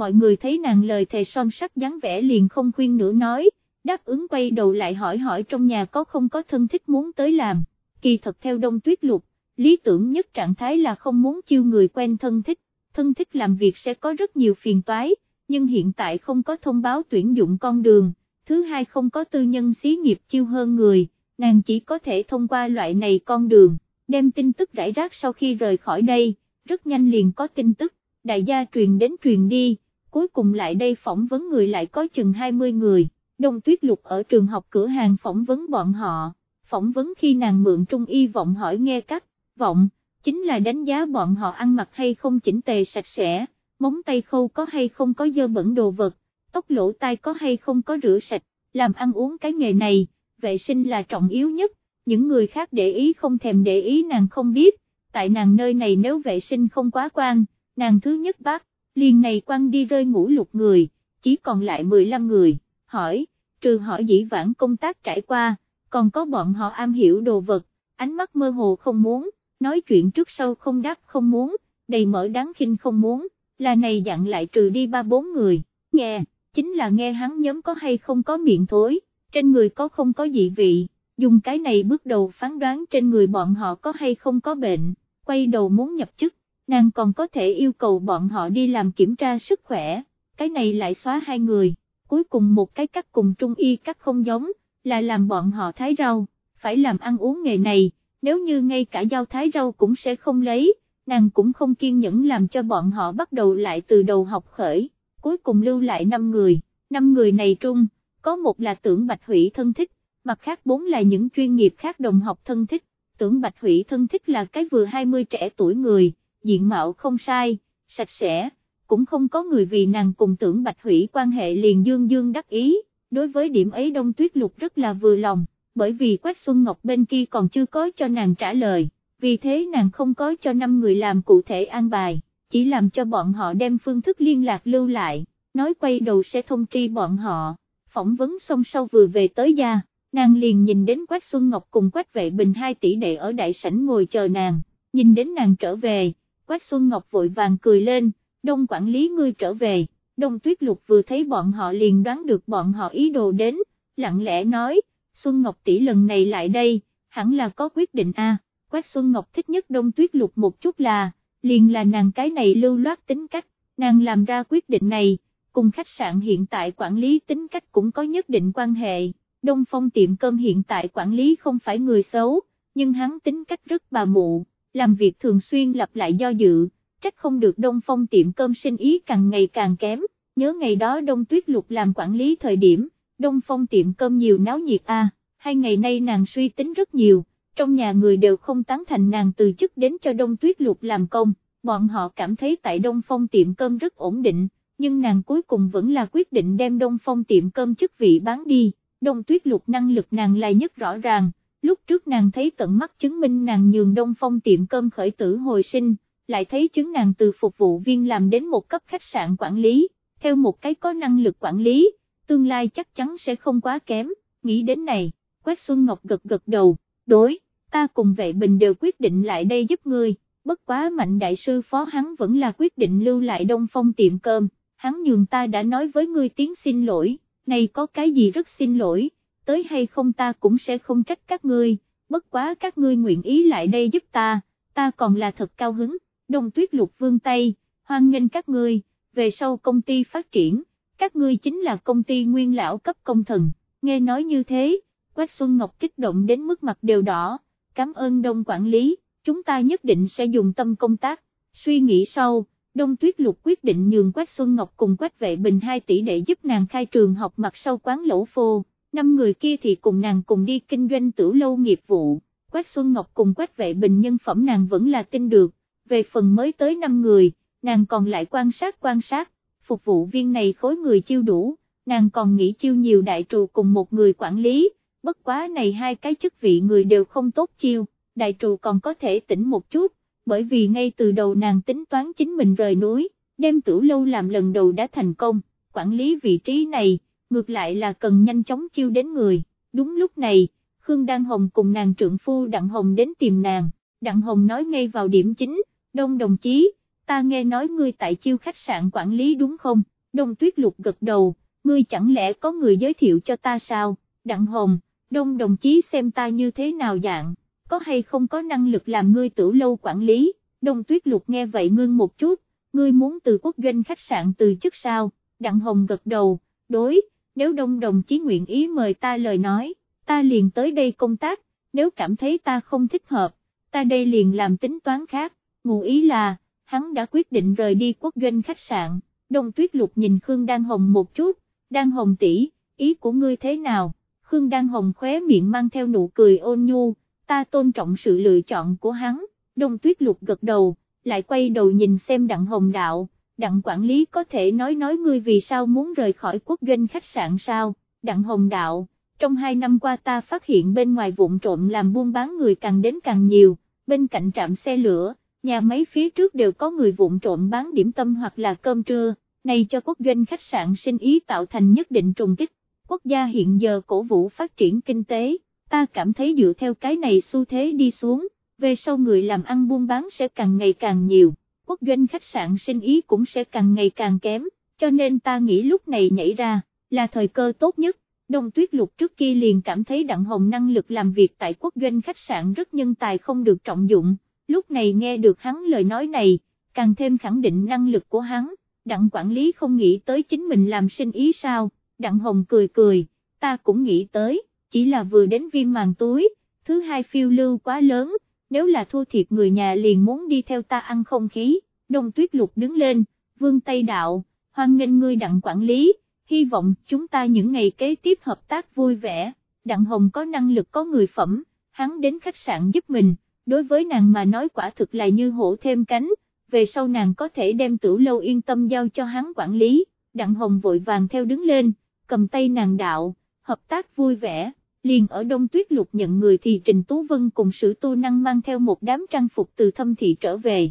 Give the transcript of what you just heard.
mọi người thấy nàng lời thề son sắt dáng vẻ liền không khuyên nữa nói, đáp ứng quay đầu lại hỏi hỏi trong nhà có không có thân thích muốn tới làm, kỳ thật theo đông tuyết lục, lý tưởng nhất trạng thái là không muốn chiêu người quen thân thích, thân thích làm việc sẽ có rất nhiều phiền toái, nhưng hiện tại không có thông báo tuyển dụng con đường, thứ hai không có tư nhân xí nghiệp chiêu hơn người, nàng chỉ có thể thông qua loại này con đường, đem tin tức rải rác sau khi rời khỏi đây, rất nhanh liền có tin tức, đại gia truyền đến truyền đi, cuối cùng lại đây phỏng vấn người lại có chừng 20 người, đông tuyết lục ở trường học cửa hàng phỏng vấn bọn họ, phỏng vấn khi nàng mượn trung y vọng hỏi nghe cách, vọng, chính là đánh giá bọn họ ăn mặc hay không chỉnh tề sạch sẽ, móng tay khâu có hay không có dơ bẩn đồ vật, tóc lỗ tai có hay không có rửa sạch, làm ăn uống cái nghề này, vệ sinh là trọng yếu nhất, những người khác để ý không thèm để ý nàng không biết, tại nàng nơi này nếu vệ sinh không quá quan, nàng thứ nhất bác, liền này quăng đi rơi ngủ lục người, chỉ còn lại 15 người, hỏi, trừ hỏi dĩ vãng công tác trải qua, còn có bọn họ am hiểu đồ vật, ánh mắt mơ hồ không muốn, nói chuyện trước sau không đáp không muốn, đầy mở đáng khinh không muốn, là này dặn lại trừ đi ba bốn người, nghe, chính là nghe hắn nhóm có hay không có miệng thối, trên người có không có dị vị, dùng cái này bước đầu phán đoán trên người bọn họ có hay không có bệnh, quay đầu muốn nhập chức, nàng còn có thể yêu cầu bọn họ đi làm kiểm tra sức khỏe, cái này lại xóa hai người, cuối cùng một cái cắt cùng trung y cắt không giống, là làm bọn họ thái rau, phải làm ăn uống nghề này, nếu như ngay cả giao thái rau cũng sẽ không lấy, nàng cũng không kiên nhẫn làm cho bọn họ bắt đầu lại từ đầu học khởi, cuối cùng lưu lại 5 người, 5 người này trung, có một là tưởng Bạch Hủy thân thích, mặt khác bốn là những chuyên nghiệp khác đồng học thân thích, tưởng Bạch Hủy thân thích là cái vừa 20 trẻ tuổi người, diện mạo không sai, sạch sẽ, cũng không có người vì nàng cùng tưởng Bạch Hủy quan hệ liền dương dương đắc ý, đối với điểm ấy Đông Tuyết Lục rất là vừa lòng, bởi vì Quách Xuân Ngọc bên kia còn chưa có cho nàng trả lời, vì thế nàng không có cho năm người làm cụ thể an bài, chỉ làm cho bọn họ đem phương thức liên lạc lưu lại, nói quay đầu sẽ thông tri bọn họ, phỏng vấn xong sau vừa về tới gia, nàng liền nhìn đến Quách Xuân Ngọc cùng Quách Vệ Bình hai tỷ đệ ở đại sảnh ngồi chờ nàng, nhìn đến nàng trở về, Quách Xuân Ngọc vội vàng cười lên, đông quản lý ngươi trở về, đông tuyết lục vừa thấy bọn họ liền đoán được bọn họ ý đồ đến, lặng lẽ nói, Xuân Ngọc tỷ lần này lại đây, hẳn là có quyết định a. Quách Xuân Ngọc thích nhất đông tuyết lục một chút là, liền là nàng cái này lưu loát tính cách, nàng làm ra quyết định này, cùng khách sạn hiện tại quản lý tính cách cũng có nhất định quan hệ, Đông Phong tiệm cơm hiện tại quản lý không phải người xấu, nhưng hắn tính cách rất bà mụ, làm việc thường xuyên lặp lại do dự, trách không được Đông Phong tiệm cơm sinh ý càng ngày càng kém, nhớ ngày đó Đông Tuyết Lục làm quản lý thời điểm, Đông Phong tiệm cơm nhiều náo nhiệt a. hai ngày nay nàng suy tính rất nhiều, trong nhà người đều không tán thành nàng từ chức đến cho Đông Tuyết Lục làm công, bọn họ cảm thấy tại Đông Phong tiệm cơm rất ổn định, nhưng nàng cuối cùng vẫn là quyết định đem Đông Phong tiệm cơm chức vị bán đi, Đông Tuyết Lục năng lực nàng là nhất rõ ràng, lúc trước nàng thấy tận mắt chứng minh nàng nhường Đông Phong tiệm cơm khởi tử hồi sinh, lại thấy chứng nàng từ phục vụ viên làm đến một cấp khách sạn quản lý, theo một cái có năng lực quản lý, tương lai chắc chắn sẽ không quá kém, nghĩ đến này, Quách Xuân Ngọc gật gật đầu, đối, ta cùng vệ bình đều quyết định lại đây giúp ngươi, bất quá mạnh đại sư phó hắn vẫn là quyết định lưu lại Đông Phong tiệm cơm, hắn nhường ta đã nói với ngươi tiếng xin lỗi, này có cái gì rất xin lỗi, tới hay không ta cũng sẽ không trách các ngươi, bất quá các ngươi nguyện ý lại đây giúp ta, ta còn là thật cao hứng, đông tuyết lục vương tay, hoan nghênh các ngươi, về sau công ty phát triển, các ngươi chính là công ty nguyên lão cấp công thần, nghe nói như thế, Quách Xuân Ngọc kích động đến mức mặt đều đỏ, cảm ơn đông quản lý, chúng ta nhất định sẽ dùng tâm công tác, suy nghĩ sau. Đông Tuyết Lục quyết định nhường Quách Xuân Ngọc cùng Quách Vệ Bình 2 tỷ để giúp nàng khai trường học mặt sau quán lẩu phô, năm người kia thì cùng nàng cùng đi kinh doanh tử lâu nghiệp vụ, Quách Xuân Ngọc cùng Quách Vệ Bình nhân phẩm nàng vẫn là tin được, về phần mới tới 5 người, nàng còn lại quan sát quan sát, phục vụ viên này khối người chiêu đủ, nàng còn nghĩ chiêu nhiều đại trù cùng một người quản lý, bất quá này hai cái chức vị người đều không tốt chiêu, đại trù còn có thể tỉnh một chút, bởi vì ngay từ đầu nàng tính toán chính mình rời núi, đem tử lâu làm lần đầu đã thành công, quản lý vị trí này, ngược lại là cần nhanh chóng chiêu đến người, đúng lúc này, Khương Đăng Hồng cùng nàng trượng phu Đặng Hồng đến tìm nàng, Đặng Hồng nói ngay vào điểm chính, đông đồng chí, ta nghe nói ngươi tại chiêu khách sạn quản lý đúng không, đông tuyết lục gật đầu, ngươi chẳng lẽ có người giới thiệu cho ta sao, đặng hồng, đông đồng chí xem ta như thế nào dạng, có hay không có năng lực làm ngươi tử lâu quản lý, đông tuyết lục nghe vậy ngưng một chút, ngươi muốn từ quốc doanh khách sạn từ chức sao, đặng hồng gật đầu, đối, nếu đông đồng chí nguyện ý mời ta lời nói, ta liền tới đây công tác, nếu cảm thấy ta không thích hợp, ta đây liền làm tính toán khác, ngụ ý là, hắn đã quyết định rời đi quốc doanh khách sạn, đông tuyết lục nhìn Khương Đan Hồng một chút, Đan Hồng tỷ, ý của ngươi thế nào, Khương Đan Hồng khóe miệng mang theo nụ cười ôn nhu, ta tôn trọng sự lựa chọn của hắn, đông tuyết lục gật đầu, lại quay đầu nhìn xem đặng hồng đạo, đặng quản lý có thể nói nói ngươi vì sao muốn rời khỏi quốc doanh khách sạn sao, đặng hồng đạo, trong hai năm qua ta phát hiện bên ngoài vụn trộm làm buôn bán người càng đến càng nhiều, bên cạnh trạm xe lửa, nhà máy phía trước đều có người vụn trộm bán điểm tâm hoặc là cơm trưa, này cho quốc doanh khách sạn sinh ý tạo thành nhất định trùng kích, quốc gia hiện giờ cổ vũ phát triển kinh tế, ta cảm thấy dựa theo cái này xu thế đi xuống, về sau người làm ăn buôn bán sẽ càng ngày càng nhiều, quốc doanh khách sạn sinh ý cũng sẽ càng ngày càng kém, cho nên ta nghĩ lúc này nhảy ra, là thời cơ tốt nhất. Đông Tuyết Lục trước kia liền cảm thấy Đặng Hồng năng lực làm việc tại quốc doanh khách sạn rất nhân tài không được trọng dụng, lúc này nghe được hắn lời nói này, càng thêm khẳng định năng lực của hắn, Đặng quản lý không nghĩ tới chính mình làm sinh ý sao, Đặng Hồng cười cười, ta cũng nghĩ tới, chỉ là vừa đến viêm màn túi, thứ hai phiêu lưu quá lớn, nếu là thua thiệt người nhà liền muốn đi theo ta ăn không khí, Đông Tuyết Lục đứng lên, vương Tây Đạo, hoan nghênh ngươi Đặng quản lý hy vọng chúng ta những ngày kế tiếp hợp tác vui vẻ, Đặng Hồng có năng lực có người phẩm, hắn đến khách sạn giúp mình, đối với nàng mà nói quả thực là như hổ thêm cánh, về sau nàng có thể đem tử lâu yên tâm giao cho hắn quản lý, Đặng Hồng vội vàng theo đứng lên, cầm tay nàng đạo, hợp tác vui vẻ. Liền ở Đông Tuyết Lục nhận người thì Trình Tú Vân cùng sử tu năng mang theo một đám trang phục từ thâm thị trở về,